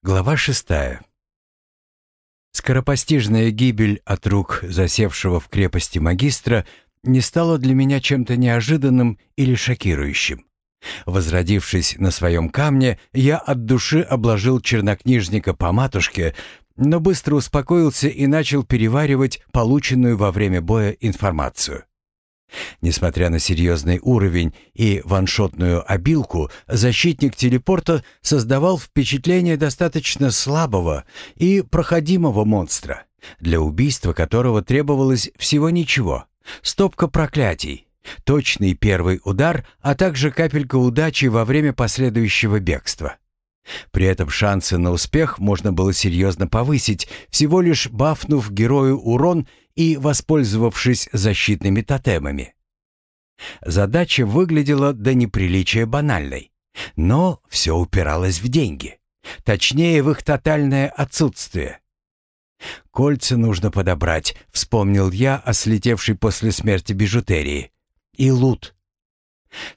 Глава шестая. Скоропостижная гибель от рук засевшего в крепости магистра не стала для меня чем-то неожиданным или шокирующим. Возродившись на своем камне, я от души обложил чернокнижника по матушке, но быстро успокоился и начал переваривать полученную во время боя информацию. Несмотря на серьезный уровень и ваншотную обилку, защитник телепорта создавал впечатление достаточно слабого и проходимого монстра, для убийства которого требовалось всего ничего. Стопка проклятий, точный первый удар, а также капелька удачи во время последующего бегства. При этом шансы на успех можно было серьезно повысить, всего лишь бафнув герою урон и воспользовавшись защитными тотемами. Задача выглядела до неприличия банальной, но все упиралось в деньги, точнее в их тотальное отсутствие. «Кольца нужно подобрать», — вспомнил я о слетевшей после смерти бижутерии. «И лут».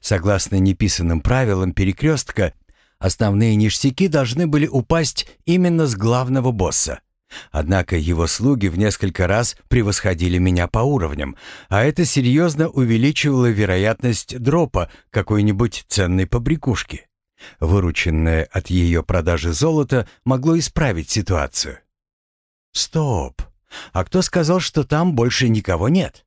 Согласно неписанным правилам перекрестка, основные ништяки должны были упасть именно с главного босса — Однако его слуги в несколько раз превосходили меня по уровням, а это серьезно увеличивало вероятность дропа какой-нибудь ценной побрякушки. Вырученное от ее продажи золото могло исправить ситуацию. Стоп! А кто сказал, что там больше никого нет?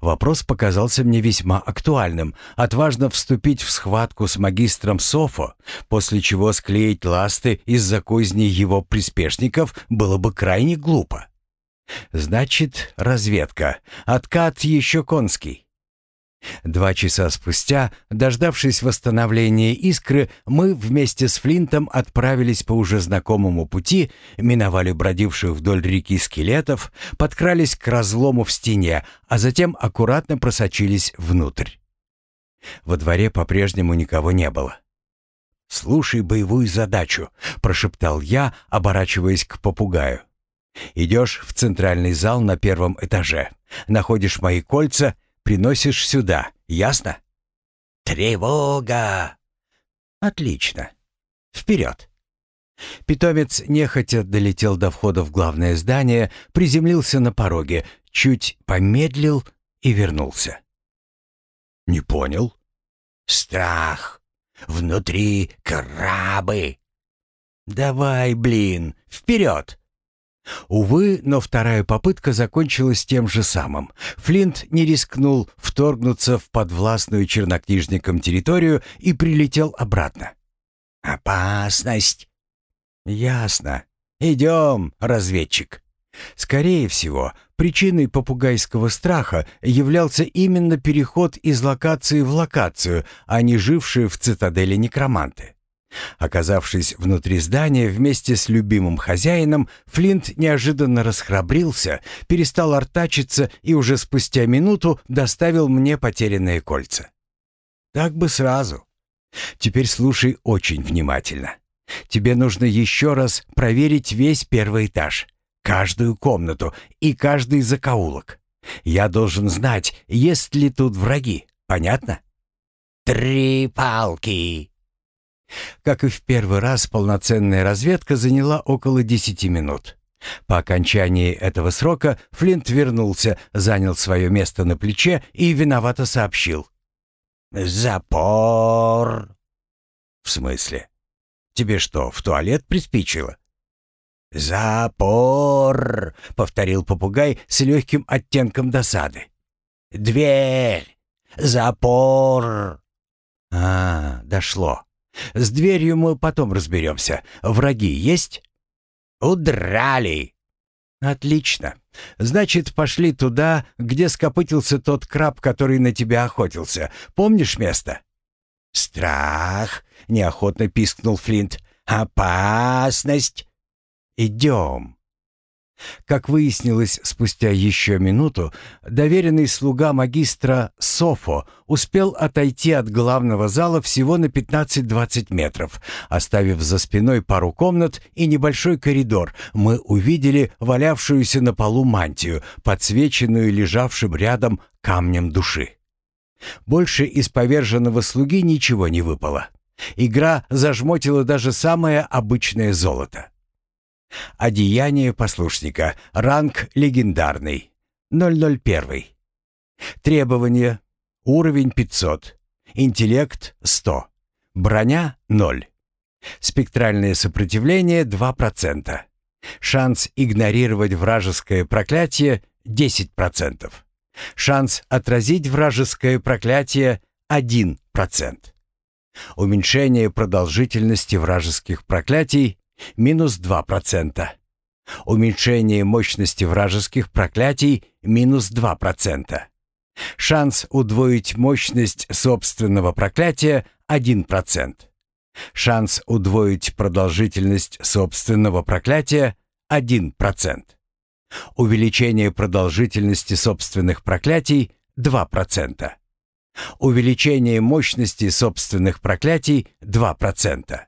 Вопрос показался мне весьма актуальным. Отважно вступить в схватку с магистром Софо, после чего склеить ласты из-за козни его приспешников, было бы крайне глупо. Значит, разведка. Откат еще конский. Два часа спустя, дождавшись восстановления искры, мы вместе с Флинтом отправились по уже знакомому пути, миновали бродивших вдоль реки скелетов, подкрались к разлому в стене, а затем аккуратно просочились внутрь. Во дворе по-прежнему никого не было. «Слушай боевую задачу», — прошептал я, оборачиваясь к попугаю. «Идешь в центральный зал на первом этаже, находишь мои кольца приносишь сюда, ясно?» «Тревога!» «Отлично. Вперед!» Питомец нехотя долетел до входа в главное здание, приземлился на пороге, чуть помедлил и вернулся. «Не понял?» «Страх. Внутри крабы». «Давай, блин, вперед!» Увы, но вторая попытка закончилась тем же самым. Флинт не рискнул вторгнуться в подвластную чернокнижникам территорию и прилетел обратно. «Опасность!» «Ясно. Идем, разведчик». Скорее всего, причиной попугайского страха являлся именно переход из локации в локацию, а не жившие в цитадели некроманты. Оказавшись внутри здания вместе с любимым хозяином, Флинт неожиданно расхрабрился, перестал артачиться и уже спустя минуту доставил мне потерянные кольца. Так бы сразу. Теперь слушай очень внимательно. Тебе нужно еще раз проверить весь первый этаж, каждую комнату и каждый закоулок. Я должен знать, есть ли тут враги. Понятно? «Три палки!» Как и в первый раз, полноценная разведка заняла около десяти минут. По окончании этого срока Флинт вернулся, занял свое место на плече и виновато сообщил. «Запор!» «В смысле? Тебе что, в туалет приспичило?» «Запор!» — повторил попугай с легким оттенком досады. «Дверь! Запор!» «А, дошло. С дверью мы потом разберемся. Враги есть?» «Удрали!» «Отлично. Значит, пошли туда, где скопытился тот краб, который на тебя охотился. Помнишь место?» «Страх!» — неохотно пискнул Флинт. «Опасность!» «Идем!» Как выяснилось спустя еще минуту, доверенный слуга магистра Софо успел отойти от главного зала всего на 15-20 метров. Оставив за спиной пару комнат и небольшой коридор, мы увидели валявшуюся на полу мантию, подсвеченную лежавшим рядом камнем души. Больше из поверженного слуги ничего не выпало. Игра зажмотила даже самое обычное золото. Одеяние послушника. Ранг легендарный. 001. Требования. Уровень 500. Интеллект 100. Броня 0. Спектральное сопротивление 2%. Шанс игнорировать вражеское проклятие 10%. Шанс отразить вражеское проклятие 1%. Уменьшение продолжительности вражеских проклятий минус 2%. Уменьшение мощности вражеских проклятий минус 2%. Шанс удвоить мощность собственного проклятия 1%. Шанс удвоить продолжительность собственного проклятия 1%. Увеличение продолжительности собственных проклятий 2%. Увеличение мощности собственных проклятий 2%.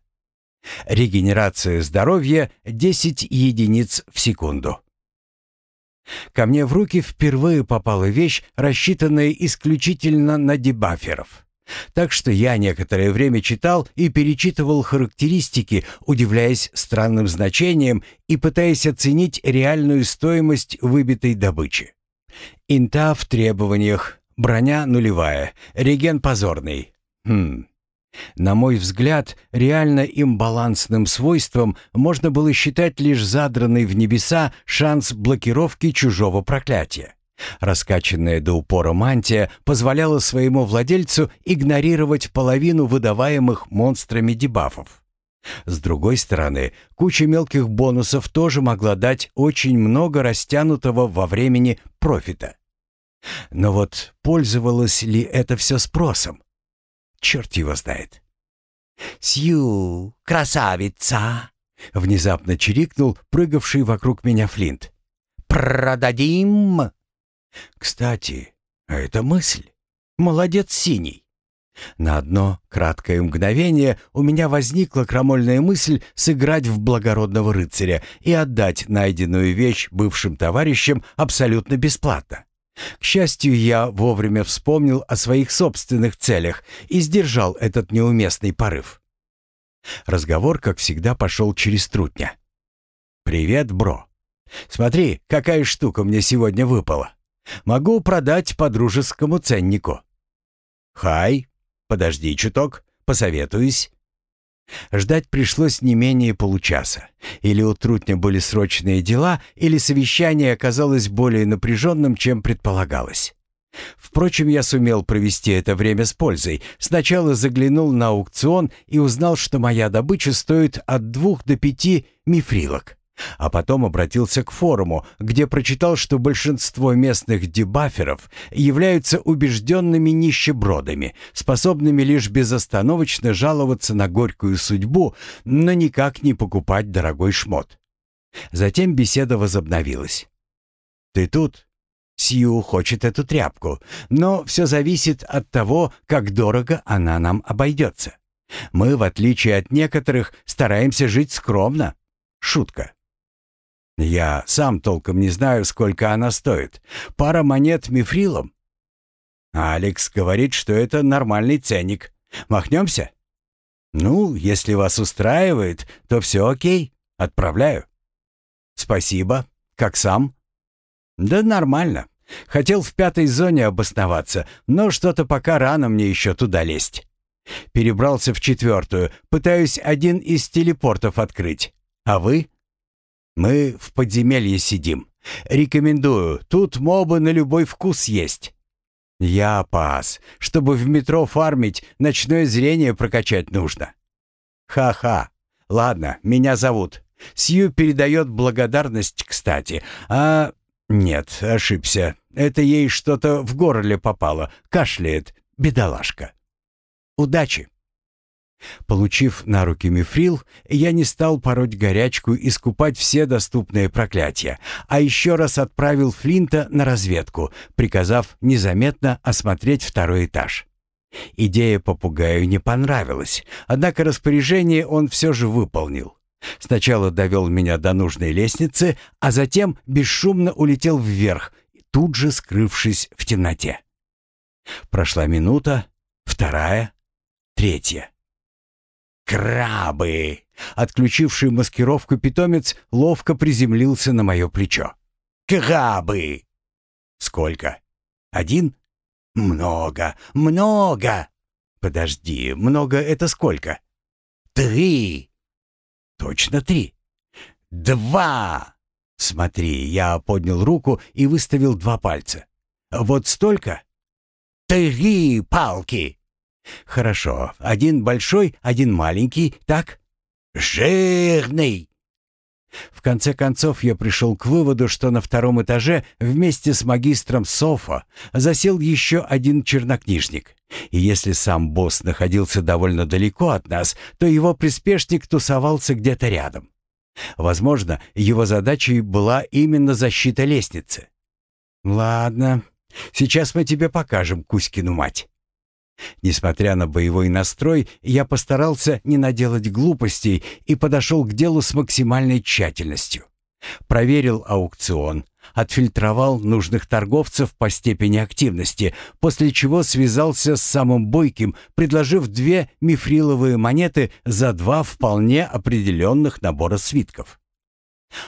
Регенерация здоровья 10 единиц в секунду. Ко мне в руки впервые попала вещь, рассчитанная исключительно на дебаферов. Так что я некоторое время читал и перечитывал характеристики, удивляясь странным значениям и пытаясь оценить реальную стоимость выбитой добычи. Инта в требованиях, броня нулевая, реген позорный. Хм, на мой взгляд, реально имбалансным свойством можно было считать лишь задранный в небеса шанс блокировки чужого проклятия. Раскачанная до упора мантия позволяла своему владельцу игнорировать половину выдаваемых монстрами дебафов. С другой стороны, куча мелких бонусов тоже могла дать очень много растянутого во времени профита. Но вот пользовалось ли это все спросом? Черт его знает. «Сью, красавица!» — внезапно чирикнул прыгавший вокруг меня Флинт. «Продадим!» «Кстати, а это мысль. Молодец, Синий!» На одно краткое мгновение у меня возникла крамольная мысль сыграть в благородного рыцаря и отдать найденную вещь бывшим товарищам абсолютно бесплатно. К счастью, я вовремя вспомнил о своих собственных целях и сдержал этот неуместный порыв. Разговор, как всегда, пошел через трутня. «Привет, бро. Смотри, какая штука мне сегодня выпала. Могу продать по дружескому ценнику». «Хай, подожди чуток, посоветуюсь». Ждать пришлось не менее получаса. Или у Трутня были срочные дела, или совещание оказалось более напряженным, чем предполагалось. Впрочем, я сумел провести это время с пользой. Сначала заглянул на аукцион и узнал, что моя добыча стоит от двух до пяти мифрилок. А потом обратился к форуму, где прочитал, что большинство местных дебаферов являются убежденными нищебродами, способными лишь безостановочно жаловаться на горькую судьбу, но никак не покупать дорогой шмот. Затем беседа возобновилась. «Ты тут?» Сью хочет эту тряпку, но все зависит от того, как дорого она нам обойдется. Мы, в отличие от некоторых, стараемся жить скромно. Шутка. Я сам толком не знаю, сколько она стоит. Пара монет мифрилом. Алекс говорит, что это нормальный ценник. Махнемся? Ну, если вас устраивает, то все окей. Отправляю. Спасибо. Как сам? Да нормально. Хотел в пятой зоне обосноваться, но что-то пока рано мне еще туда лезть. Перебрался в четвертую, пытаюсь один из телепортов открыть. А вы? Мы в подземелье сидим. Рекомендую, тут мобы на любой вкус есть. Я пас. Чтобы в метро фармить, ночное зрение прокачать нужно. Ха-ха. Ладно, меня зовут. Сью передает благодарность, кстати. А... Нет, ошибся. Это ей что-то в горле попало. Кашляет. Бедолашка. Удачи. Получив на руки мифрил, я не стал пороть горячку и скупать все доступные проклятия, а еще раз отправил Флинта на разведку, приказав незаметно осмотреть второй этаж. Идея попугаю не понравилась, однако распоряжение он все же выполнил. Сначала довел меня до нужной лестницы, а затем бесшумно улетел вверх, тут же скрывшись в темноте. Прошла минута, вторая, третья. «Крабы!» Отключивший маскировку питомец ловко приземлился на мое плечо. «Крабы!» «Сколько? Один?» «Много, много!» «Подожди, много это сколько?» «Три!» «Точно три?» «Два!» «Смотри, я поднял руку и выставил два пальца. Вот столько?» «Три палки!» «Хорошо. Один большой, один маленький, так?» «Жирный!» В конце концов я пришел к выводу, что на втором этаже вместе с магистром Софа засел еще один чернокнижник. И если сам босс находился довольно далеко от нас, то его приспешник тусовался где-то рядом. Возможно, его задачей была именно защита лестницы. «Ладно, сейчас мы тебе покажем Кузькину мать». Несмотря на боевой настрой, я постарался не наделать глупостей и подошел к делу с максимальной тщательностью. Проверил аукцион, отфильтровал нужных торговцев по степени активности, после чего связался с самым бойким, предложив две мифриловые монеты за два вполне определенных набора свитков.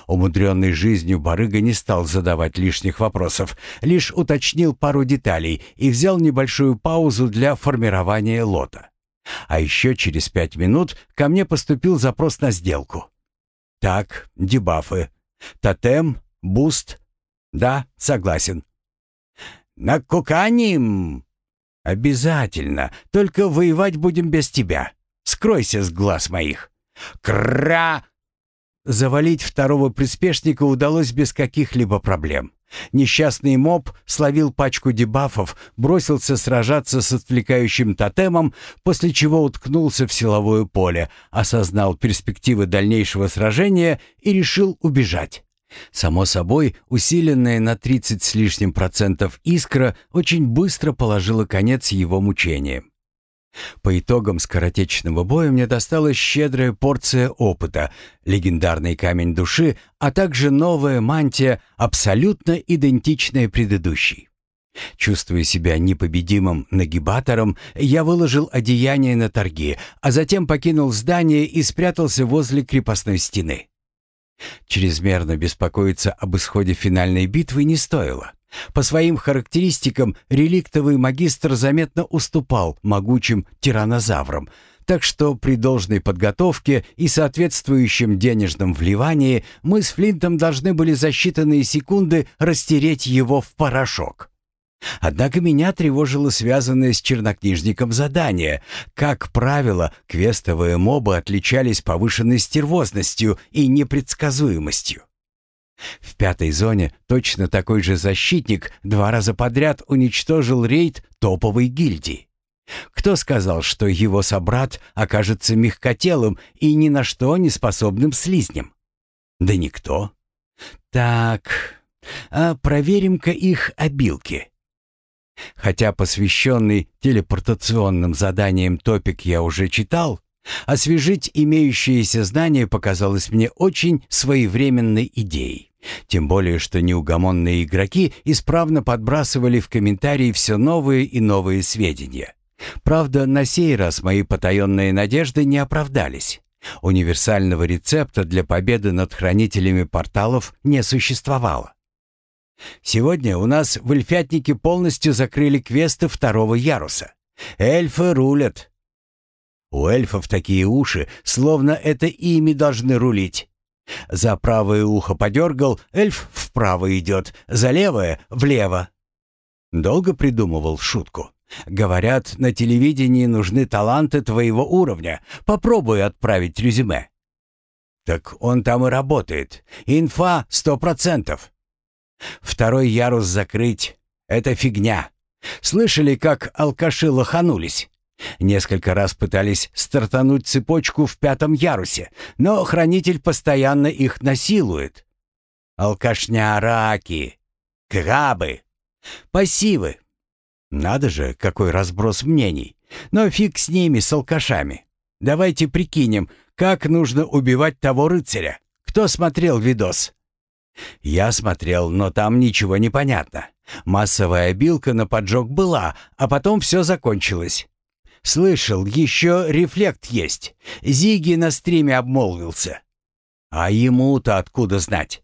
Умудренный жизнью барыга не стал задавать лишних вопросов, лишь уточнил пару деталей и взял небольшую паузу для формирования лота. А еще через пять минут ко мне поступил запрос на сделку. Так, дебафы. Тотем, буст. Да, согласен. Накуканим. Обязательно. Только воевать будем без тебя. Скройся с глаз моих. Кра! Завалить второго приспешника удалось без каких-либо проблем. Несчастный моб словил пачку дебафов, бросился сражаться с отвлекающим тотемом, после чего уткнулся в силовое поле, осознал перспективы дальнейшего сражения и решил убежать. Само собой, усиленная на 30 с лишним процентов искра очень быстро положила конец его мучениям. По итогам скоротечного боя мне досталась щедрая порция опыта, легендарный камень души, а также новая мантия, абсолютно идентичная предыдущей. Чувствуя себя непобедимым нагибатором, я выложил одеяние на торги, а затем покинул здание и спрятался возле крепостной стены. Чрезмерно беспокоиться об исходе финальной битвы не стоило. По своим характеристикам реликтовый магистр заметно уступал могучим тиранозаврам, так что при должной подготовке и соответствующем денежном вливании мы с Флинтом должны были за считанные секунды растереть его в порошок. Однако меня тревожило связанное с чернокнижником задание. Как правило, квестовые мобы отличались повышенной стервозностью и непредсказуемостью. В пятой зоне точно такой же защитник два раза подряд уничтожил рейд топовой гильдии. Кто сказал, что его собрат окажется мягкотелым и ни на что не способным слизнем? Да никто. Так, а проверим-ка их обилки. Хотя посвященный телепортационным заданиям топик я уже читал, Освежить имеющиеся знания показалось мне очень своевременной идеей. Тем более, что неугомонные игроки исправно подбрасывали в комментарии все новые и новые сведения. Правда, на сей раз мои потаенные надежды не оправдались. Универсального рецепта для победы над хранителями порталов не существовало. Сегодня у нас в Эльфятнике полностью закрыли квесты второго яруса. Эльфы рулят, у эльфов такие уши, словно это ими должны рулить. За правое ухо подергал, эльф вправо идет, за левое — влево. Долго придумывал шутку. Говорят, на телевидении нужны таланты твоего уровня. Попробуй отправить резюме. Так он там и работает. Инфа сто процентов. Второй ярус закрыть — это фигня. Слышали, как алкаши лоханулись? Несколько раз пытались стартануть цепочку в пятом ярусе, но хранитель постоянно их насилует. Алкашня раки, крабы, пассивы. Надо же, какой разброс мнений. Но фиг с ними, с алкашами. Давайте прикинем, как нужно убивать того рыцаря. Кто смотрел видос? Я смотрел, но там ничего не понятно. Массовая обилка на поджог была, а потом все закончилось. Слышал, еще рефлект есть. Зиги на стриме обмолвился. А ему-то откуда знать?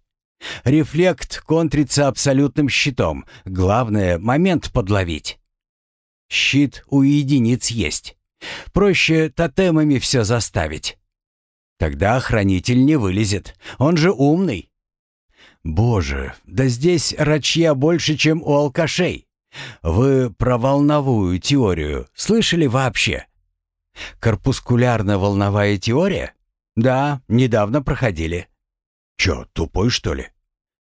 Рефлект контрится абсолютным щитом. Главное — момент подловить. Щит у единиц есть. Проще тотемами все заставить. Тогда хранитель не вылезет. Он же умный. Боже, да здесь рачья больше, чем у алкашей. Вы про волновую теорию слышали вообще? Корпускулярно-волновая теория? Да, недавно проходили. Чё, тупой что ли?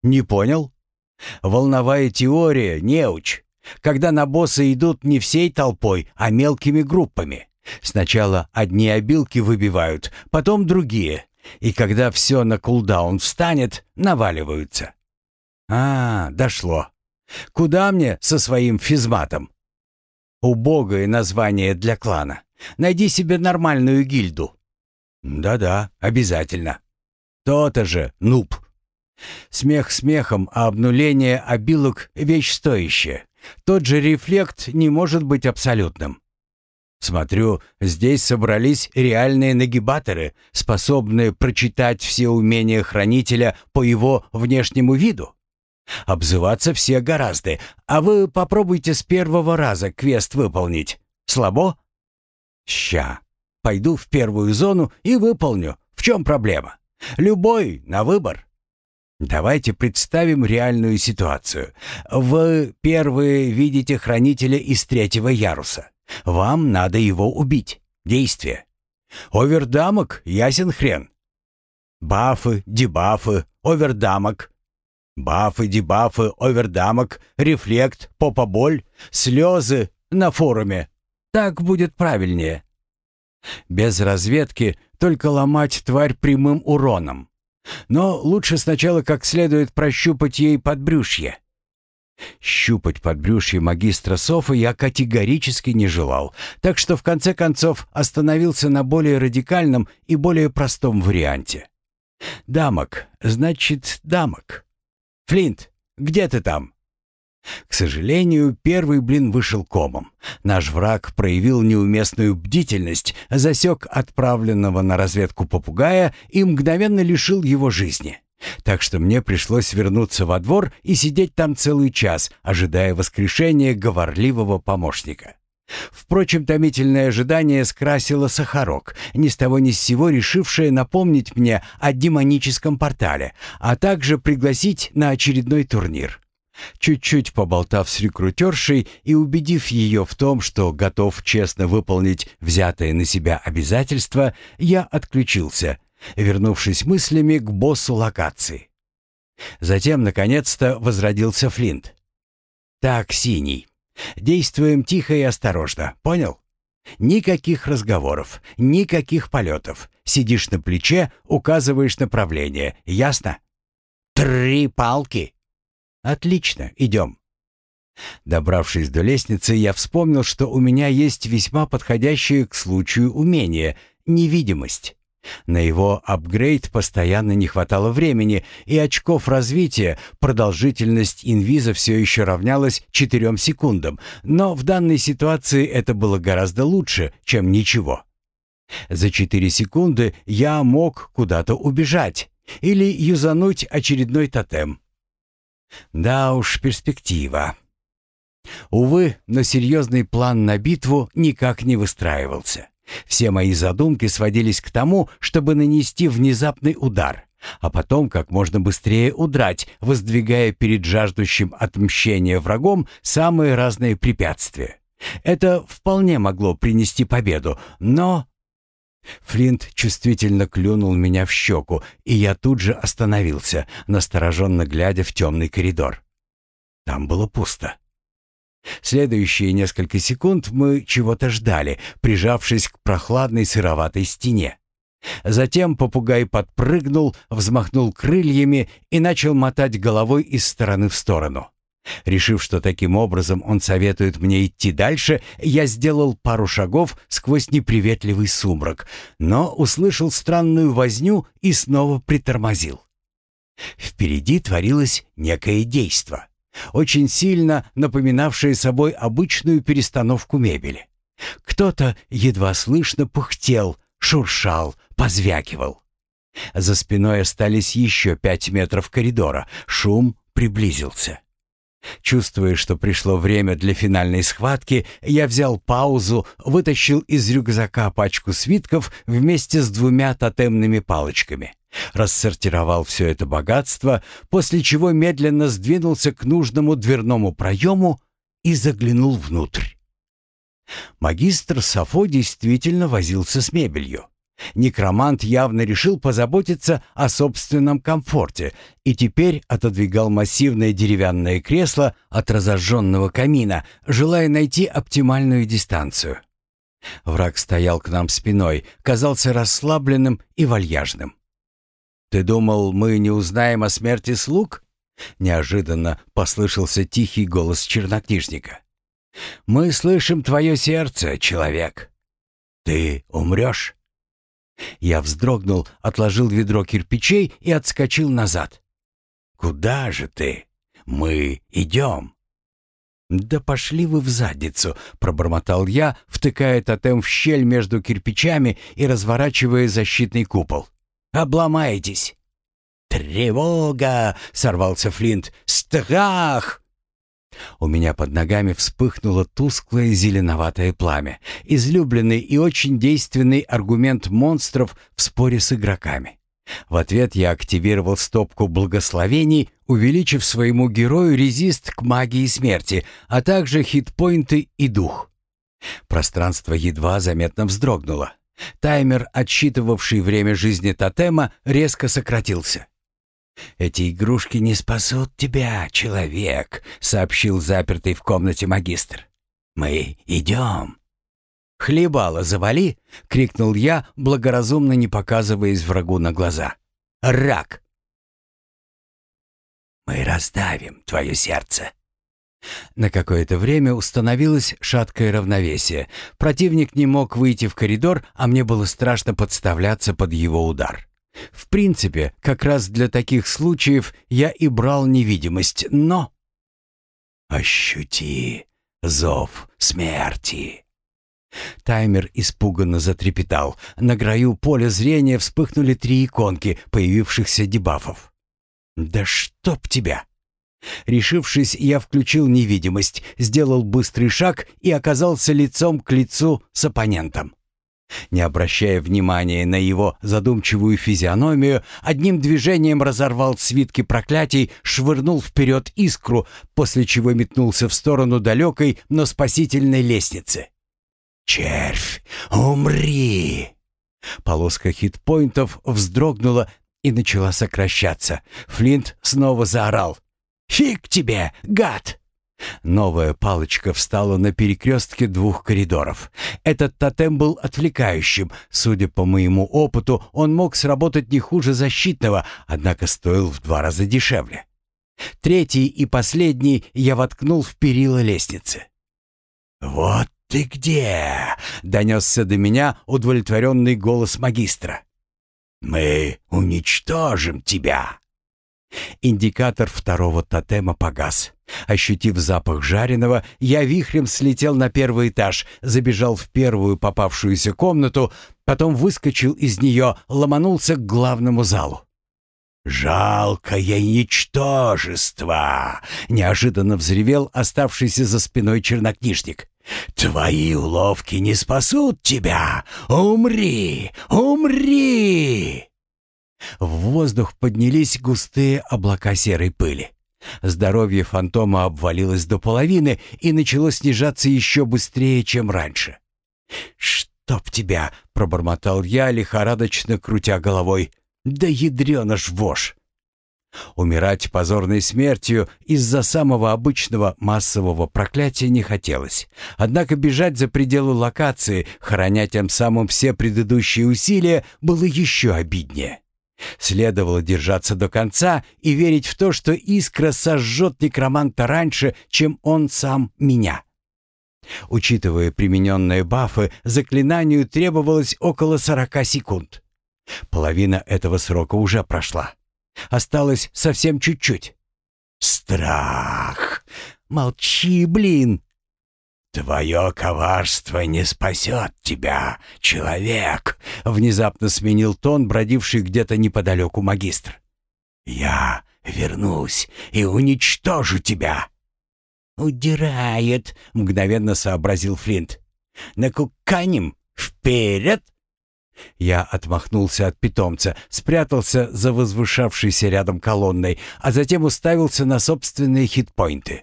Не понял? Волновая теория, неуч. Когда на босса идут не всей толпой, а мелкими группами. Сначала одни обилки выбивают, потом другие. И когда все на кулдаун встанет, наваливаются. А, дошло. Куда мне со своим физматом? Убогое название для клана. Найди себе нормальную гильду. Да-да, обязательно. То-то же, нуб. Смех смехом, а обнуление обилок — вещь стоящая. Тот же рефлект не может быть абсолютным. Смотрю, здесь собрались реальные нагибаторы, способные прочитать все умения хранителя по его внешнему виду. Обзываться все гораздо, а вы попробуйте с первого раза квест выполнить. Слабо? Ща. Пойду в первую зону и выполню. В чем проблема? Любой, на выбор. Давайте представим реальную ситуацию. Вы первые видите хранителя из третьего яруса. Вам надо его убить. Действие. Овердамок, ясен хрен. Бафы, дебафы, овердамок. Бафы, дебафы, овердамок, рефлект, попа-боль, слезы на форуме. Так будет правильнее. Без разведки только ломать тварь прямым уроном. Но лучше сначала как следует прощупать ей подбрюшье. Щупать подбрюшье магистра Софа я категорически не желал, так что в конце концов остановился на более радикальном и более простом варианте. «Дамок, значит, дамок. Флинт, где ты там?» К сожалению, первый блин вышел комом. Наш враг проявил неуместную бдительность, засек отправленного на разведку попугая и мгновенно лишил его жизни. Так что мне пришлось вернуться во двор и сидеть там целый час, ожидая воскрешения говорливого помощника. Впрочем, томительное ожидание скрасило Сахарок, ни с того ни с сего решившее напомнить мне о демоническом портале, а также пригласить на очередной турнир. Чуть-чуть поболтав с рекрутершей и убедив ее в том, что готов честно выполнить взятое на себя обязательство, я отключился — вернувшись мыслями к боссу локации. Затем, наконец-то, возродился Флинт. «Так, Синий, действуем тихо и осторожно, понял? Никаких разговоров, никаких полетов. Сидишь на плече, указываешь направление, ясно?» «Три палки!» «Отлично, идем». Добравшись до лестницы, я вспомнил, что у меня есть весьма подходящее к случаю умение — невидимость. На его апгрейд постоянно не хватало времени, и очков развития продолжительность инвиза все еще равнялась 4 секундам, но в данной ситуации это было гораздо лучше, чем ничего. За 4 секунды я мог куда-то убежать или юзануть очередной тотем. Да уж, перспектива. Увы, но серьезный план на битву никак не выстраивался. Все мои задумки сводились к тому, чтобы нанести внезапный удар, а потом как можно быстрее удрать, воздвигая перед жаждущим отмщения врагом самые разные препятствия. Это вполне могло принести победу, но... Флинт чувствительно клюнул меня в щеку, и я тут же остановился, настороженно глядя в темный коридор. Там было пусто. Следующие несколько секунд мы чего-то ждали, прижавшись к прохладной сыроватой стене. Затем попугай подпрыгнул, взмахнул крыльями и начал мотать головой из стороны в сторону. Решив, что таким образом он советует мне идти дальше, я сделал пару шагов сквозь неприветливый сумрак, но услышал странную возню и снова притормозил. Впереди творилось некое действо очень сильно напоминавшие собой обычную перестановку мебели. Кто-то едва слышно пыхтел, шуршал, позвякивал. За спиной остались еще пять метров коридора. Шум приблизился. Чувствуя, что пришло время для финальной схватки, я взял паузу, вытащил из рюкзака пачку свитков вместе с двумя тотемными палочками. Рассортировал все это богатство, после чего медленно сдвинулся к нужному дверному проему и заглянул внутрь. Магистр Сафо действительно возился с мебелью. Некромант явно решил позаботиться о собственном комфорте и теперь отодвигал массивное деревянное кресло от разожженного камина, желая найти оптимальную дистанцию. Враг стоял к нам спиной, казался расслабленным и вальяжным. «Ты думал, мы не узнаем о смерти слуг?» Неожиданно послышался тихий голос чернокнижника. «Мы слышим твое сердце, человек. Ты умрешь?» Я вздрогнул, отложил ведро кирпичей и отскочил назад. «Куда же ты? Мы идем!» «Да пошли вы в задницу!» — пробормотал я, втыкая тотем в щель между кирпичами и разворачивая защитный купол. «Обломаетесь!» «Тревога!» — сорвался Флинт. «Страх!» У меня под ногами вспыхнуло тусклое зеленоватое пламя, излюбленный и очень действенный аргумент монстров в споре с игроками. В ответ я активировал стопку благословений, увеличив своему герою резист к магии смерти, а также хитпоинты и дух. Пространство едва заметно вздрогнуло. Таймер, отсчитывавший время жизни тотема, резко сократился. «Эти игрушки не спасут тебя, человек», — сообщил запертый в комнате магистр. «Мы идем». «Хлебало завали!» — крикнул я, благоразумно не показываясь врагу на глаза. «Рак!» «Мы раздавим твое сердце!» На какое-то время установилось шаткое равновесие. Противник не мог выйти в коридор, а мне было страшно подставляться под его удар. В принципе, как раз для таких случаев я и брал невидимость, но... «Ощути зов смерти!» Таймер испуганно затрепетал. На краю поля зрения вспыхнули три иконки появившихся дебафов. «Да чтоб тебя!» Решившись, я включил невидимость, сделал быстрый шаг и оказался лицом к лицу с оппонентом. Не обращая внимания на его задумчивую физиономию, одним движением разорвал свитки проклятий, швырнул вперед искру, после чего метнулся в сторону далекой, но спасительной лестницы. «Червь, умри!» Полоска хитпоинтов вздрогнула и начала сокращаться. Флинт снова заорал. «Фиг тебе, гад!» Новая палочка встала на перекрестке двух коридоров. Этот тотем был отвлекающим. Судя по моему опыту, он мог сработать не хуже защитного, однако стоил в два раза дешевле. Третий и последний я воткнул в перила лестницы. «Вот ты где!» — донесся до меня удовлетворенный голос магистра. «Мы уничтожим тебя!» Индикатор второго тотема погас. Ощутив запах жареного, я вихрем слетел на первый этаж, забежал в первую попавшуюся комнату, потом выскочил из нее, ломанулся к главному залу. «Жалкое ничтожество!» — неожиданно взревел оставшийся за спиной чернокнижник. «Твои уловки не спасут тебя! Умри! Умри!» В воздух поднялись густые облака серой пыли. Здоровье фантома обвалилось до половины и начало снижаться еще быстрее, чем раньше. «Чтоб тебя!» — пробормотал я, лихорадочно крутя головой. «Да ядрёна ж вошь!» Умирать позорной смертью из-за самого обычного массового проклятия не хотелось. Однако бежать за пределы локации, храня тем самым все предыдущие усилия, было еще обиднее. Следовало держаться до конца и верить в то, что искра сожжет некроманта раньше, чем он сам меня. Учитывая примененные бафы, заклинанию требовалось около сорока секунд. Половина этого срока уже прошла. Осталось совсем чуть-чуть. Страх! Молчи, блин! «Твое коварство не спасет тебя, человек!» — внезапно сменил тон, бродивший где-то неподалеку магистр. «Я вернусь и уничтожу тебя!» «Удирает!» — мгновенно сообразил Флинт. «Накуканем! Вперед!» Я отмахнулся от питомца, спрятался за возвышавшейся рядом колонной, а затем уставился на собственные хитпоинты.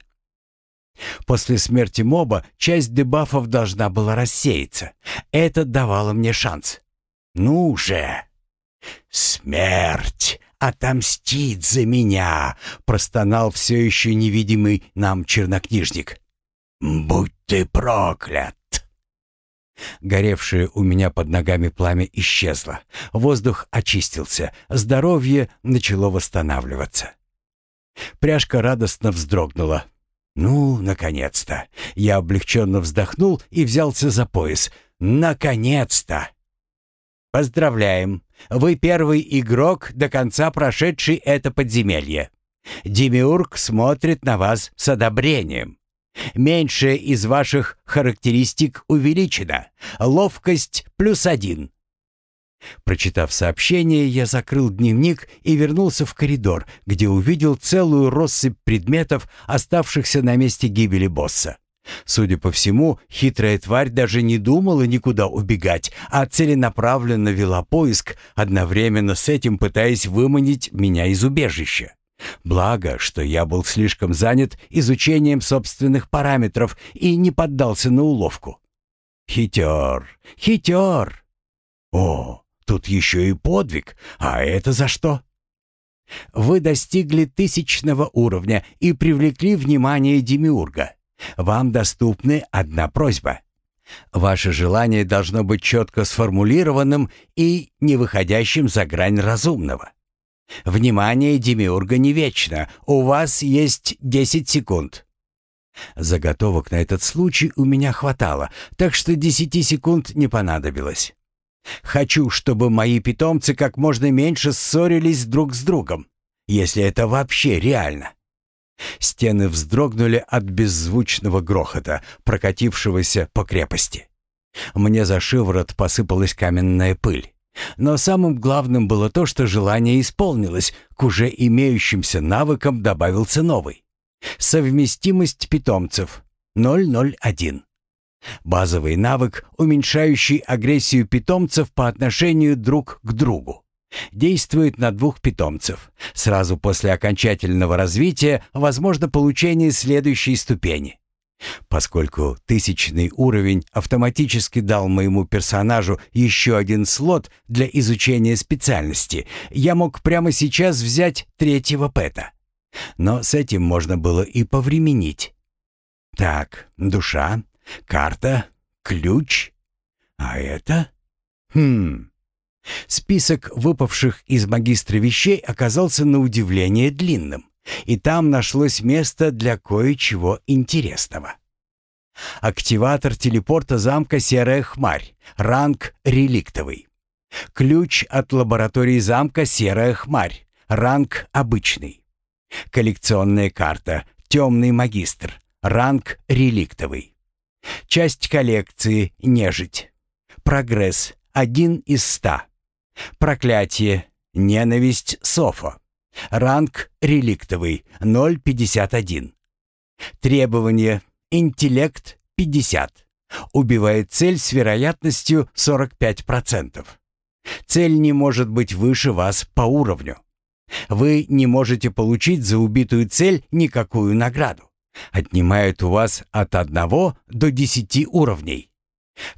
После смерти моба часть дебафов должна была рассеяться. Это давало мне шанс. «Ну же!» «Смерть отомстит за меня!» — простонал все еще невидимый нам чернокнижник. «Будь ты проклят!» Горевшее у меня под ногами пламя исчезло. Воздух очистился. Здоровье начало восстанавливаться. Пряжка радостно вздрогнула. «Ну, наконец-то!» Я облегченно вздохнул и взялся за пояс. «Наконец-то!» «Поздравляем! Вы первый игрок, до конца прошедший это подземелье. Демиург смотрит на вас с одобрением. Меньшая из ваших характеристик увеличена. Ловкость плюс один. Прочитав сообщение, я закрыл дневник и вернулся в коридор, где увидел целую россыпь предметов, оставшихся на месте гибели босса. Судя по всему, хитрая тварь даже не думала никуда убегать, а целенаправленно вела поиск, одновременно с этим пытаясь выманить меня из убежища. Благо, что я был слишком занят изучением собственных параметров и не поддался на уловку. Хитер, хитер. О, тут еще и подвиг, а это за что? Вы достигли тысячного уровня и привлекли внимание Демиурга. Вам доступны одна просьба. Ваше желание должно быть четко сформулированным и не выходящим за грань разумного. Внимание Демиурга не вечно. У вас есть 10 секунд. Заготовок на этот случай у меня хватало, так что 10 секунд не понадобилось. Хочу, чтобы мои питомцы как можно меньше ссорились друг с другом, если это вообще реально. Стены вздрогнули от беззвучного грохота, прокатившегося по крепости. Мне за шиворот посыпалась каменная пыль. Но самым главным было то, что желание исполнилось, к уже имеющимся навыкам добавился новый. Совместимость питомцев 001. Базовый навык, уменьшающий агрессию питомцев по отношению друг к другу. Действует на двух питомцев. Сразу после окончательного развития возможно получение следующей ступени. Поскольку тысячный уровень автоматически дал моему персонажу еще один слот для изучения специальности, я мог прямо сейчас взять третьего пэта. Но с этим можно было и повременить. Так, душа, карта, ключ. А это? Хм. Список выпавших из магистра вещей оказался на удивление длинным и там нашлось место для кое-чего интересного. Активатор телепорта замка «Серая хмарь», ранг «Реликтовый». Ключ от лаборатории замка «Серая хмарь», ранг «Обычный». Коллекционная карта «Темный магистр», ранг «Реликтовый». Часть коллекции «Нежить». Прогресс один из ста. Проклятие «Ненависть Софа». Ранг реликтовый 0.51. Требование интеллект 50. Убивает цель с вероятностью 45%. Цель не может быть выше вас по уровню. Вы не можете получить за убитую цель никакую награду. Отнимают у вас от 1 до 10 уровней.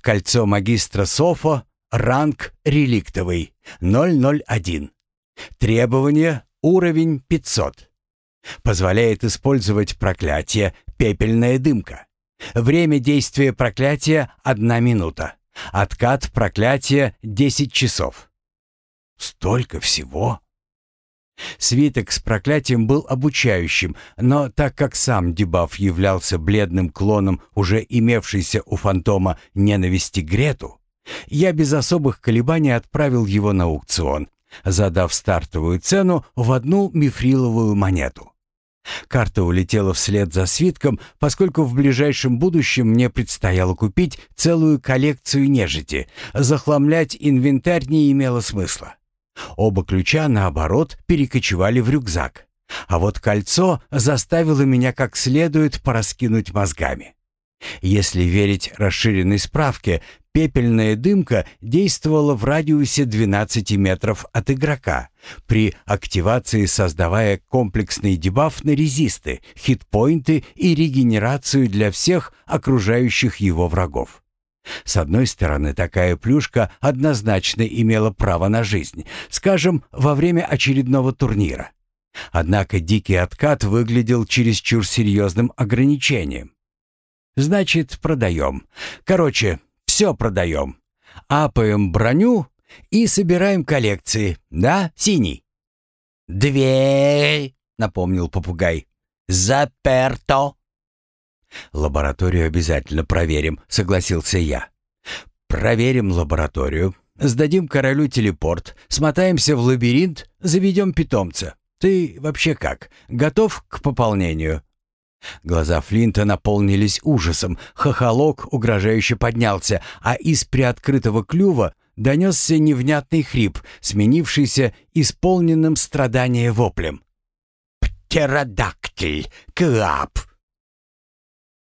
Кольцо магистра Софо, ранг реликтовый 001. Требование Уровень 500. Позволяет использовать проклятие «Пепельная дымка». Время действия проклятия — одна минута. Откат проклятия — 10 часов. Столько всего. Свиток с проклятием был обучающим, но так как сам дебаф являлся бледным клоном уже имевшейся у фантома ненависти Грету, я без особых колебаний отправил его на аукцион, задав стартовую цену в одну мифриловую монету. Карта улетела вслед за свитком, поскольку в ближайшем будущем мне предстояло купить целую коллекцию нежити. Захламлять инвентарь не имело смысла. Оба ключа, наоборот, перекочевали в рюкзак. А вот кольцо заставило меня как следует пораскинуть мозгами. Если верить расширенной справке, пепельная дымка действовала в радиусе 12 метров от игрока, при активации создавая комплексный дебаф на резисты, хитпоинты и регенерацию для всех окружающих его врагов. С одной стороны, такая плюшка однозначно имела право на жизнь, скажем, во время очередного турнира. Однако дикий откат выглядел чересчур серьезным ограничением. Значит, продаем. Короче, все продаем. Апаем броню и собираем коллекции. Да, синий? «Дверь!» — напомнил попугай. «Заперто!» «Лабораторию обязательно проверим», — согласился я. «Проверим лабораторию, сдадим королю телепорт, смотаемся в лабиринт, заведем питомца. Ты вообще как, готов к пополнению?» Глаза Флинта наполнились ужасом, хохолок угрожающе поднялся, а из приоткрытого клюва донесся невнятный хрип, сменившийся исполненным страдания воплем. «Птеродактиль! Клап!»